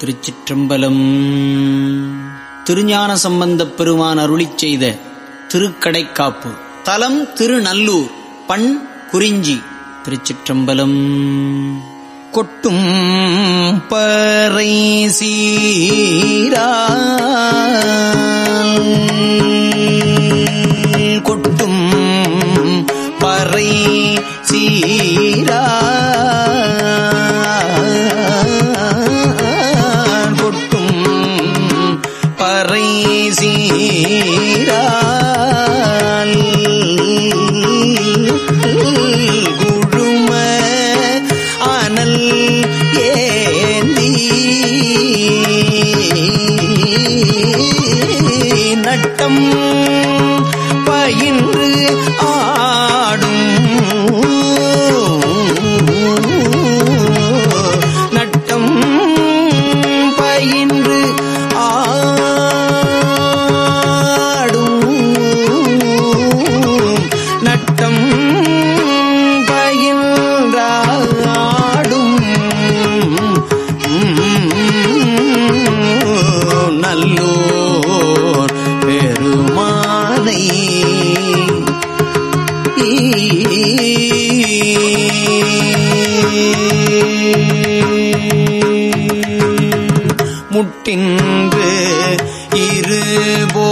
திருச்சிற்றம்பலம். திருஞான சம்பந்தப் பெருமான் அருளி செய்த திருக்கடைக்காப்பு. தலம் திருநல்லூர் பண் குறிஞ்சி திருச்சிற்றம்பலம். கொட்டும் பறை சீரா கொட்டும் பறை சீரா நட்டம் பயின்று ஆடும் நட்டம் பயின்று ஆடும் நட்டம் பயின்றாடும் நல்லூர் இன்று இருபோ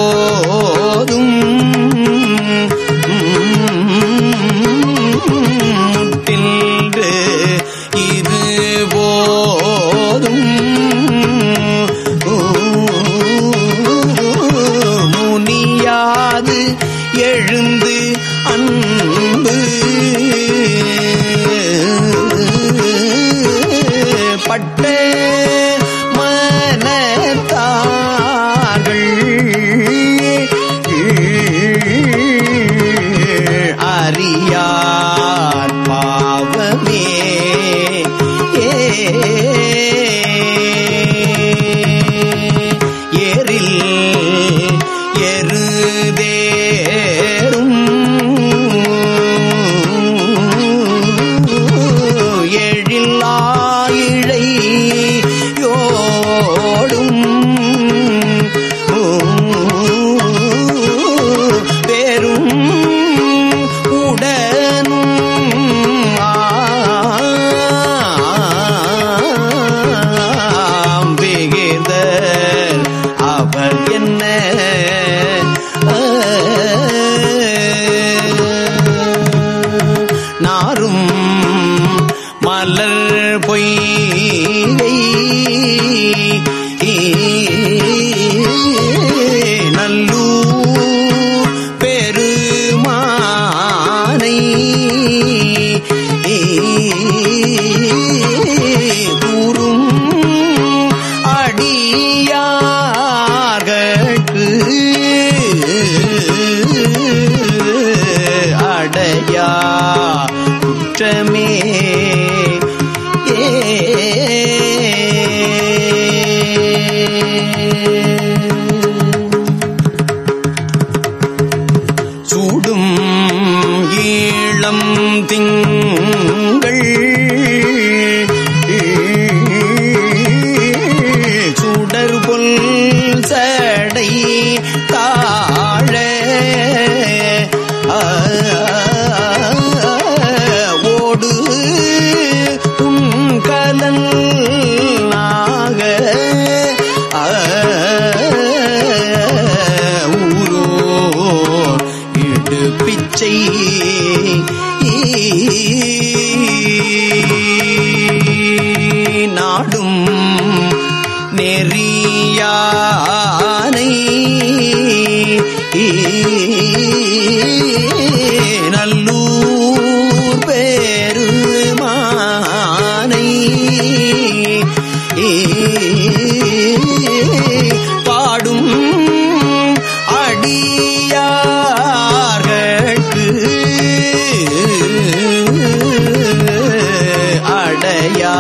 பொய் நல்லூர் பெருமானை கூறும் அடியார்கட்கு அடையா குற்றமே. சூடும் ஈழம் திங்கள். சுடர் பொல் சடை நெறியானை நல்லூர் பெருமானை பாடும் அடியார்கட்கு அடையா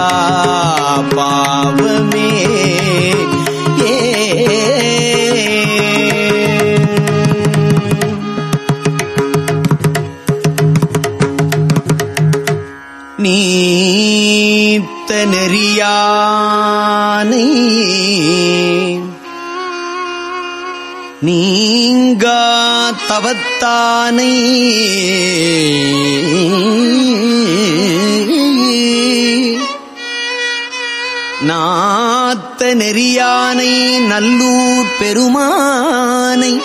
தவத்தானை. நாத்த நெறியானை நல்லூர் பெருமானை.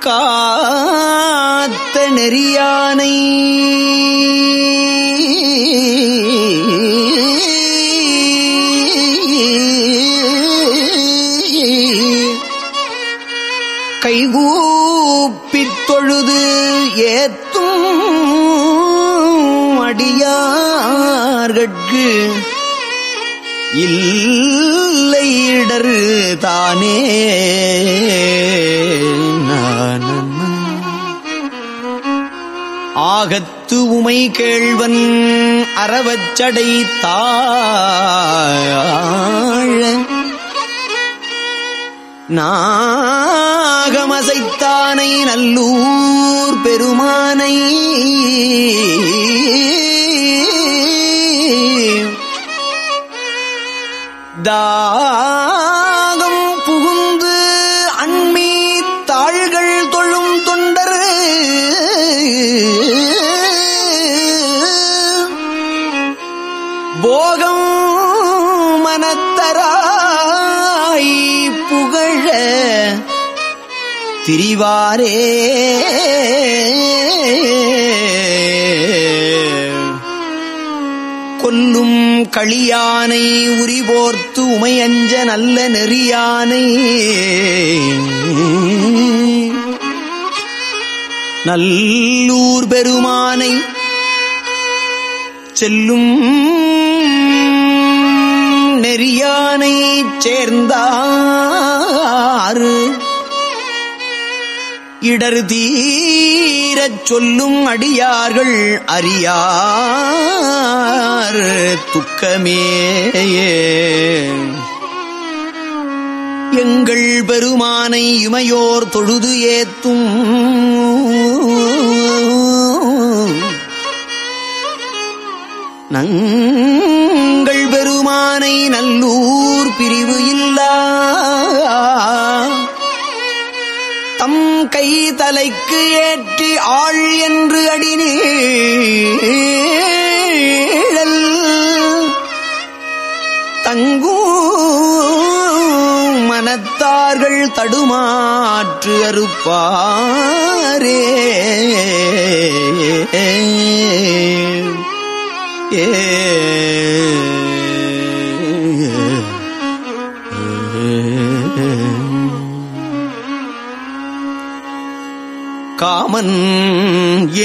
காத்த நெறியானை. கைகூப்பித் தொழுது ஏத்தும் அடியார்கட்கு. இல்லையிடர் தானே. நான் ஆகத்து உமை கேள்வன் அறவச்சடை தாழ நாகமசைத்தானை நல்லூர் பெருமானை. தா திரிவாரே கொல்லும் களியானை உரிபோர்த்து உமையஞ்ச நல்ல நெறியானை. நல்லூர் பெருமானை செல்லும் நெறியானை சேர்ந்தாறு இடர் தீரச் சொல்லும் அடியார்கள் அறியார் துக்கமேயே எங்கள் பெருமானை இமையோர் தொழுது ஏத்தும் நங்கள் பெருமானை நல்லூர் பிரிவு இல்லா கை தலைக்கு ஏற்றி ஆள் என்று அடினீழல் தங்கும் மனத்தார்கள் தடுமாற்று அறுப்பாரே. ஏ. காமன்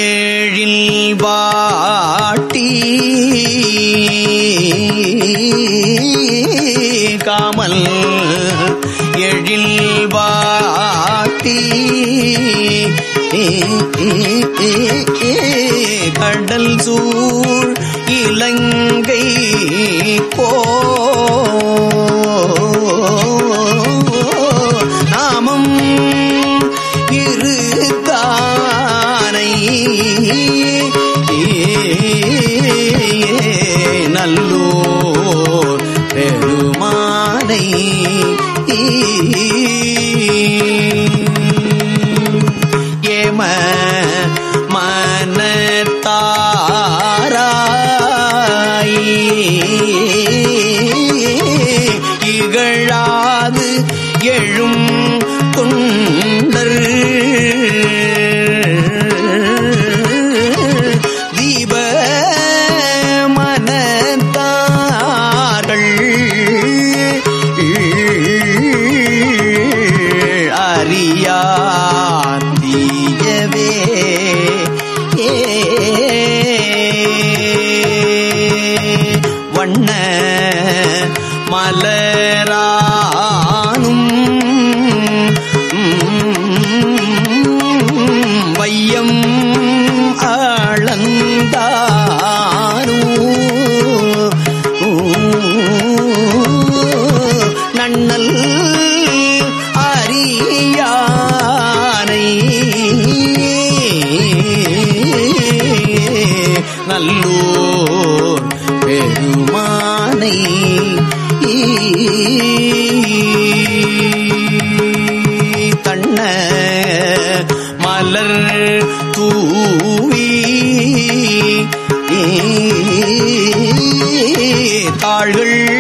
ஏழில் வாட்டி காமல் எழில் வாட்டி கடல் சூழ் இலங்கை கோ அளந்தானூ அரியானை. நல்லூர் பெருமானை. கண்ண மலர் தூவி. தாள்கள்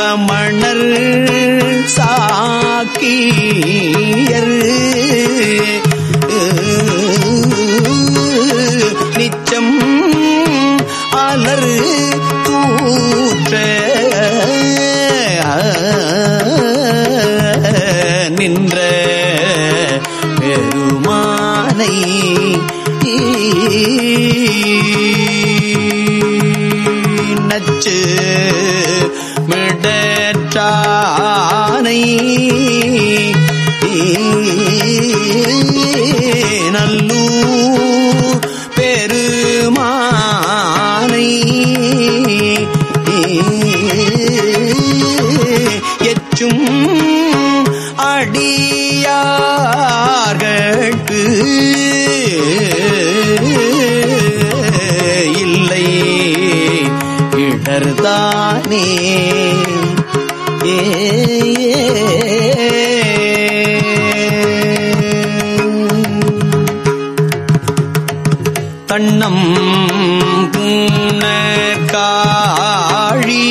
சமணர் சாக்கியர். நிச்சம் அலர் தூற்ற நின்ற பெருமானை நச்சு மிடற்றானை நல்லூர் பெருமானை. எச்சும் அடியார்கட்கு இல்லை இடர்தானே தன்னம் காழி.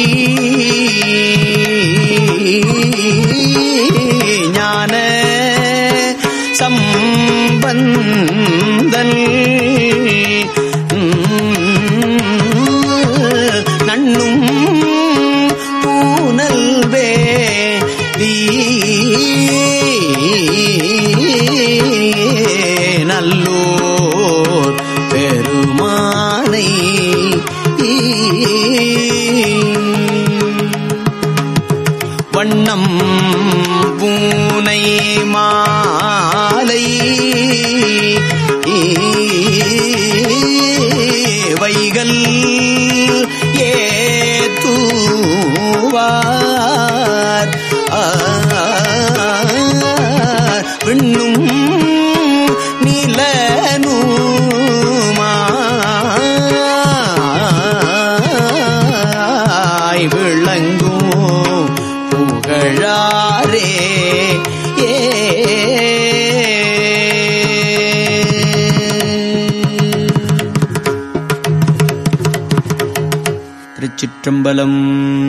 வண்ணம் பூனை மாலை. வைகள் ஏ தூவார். ஆ चम्बलम्।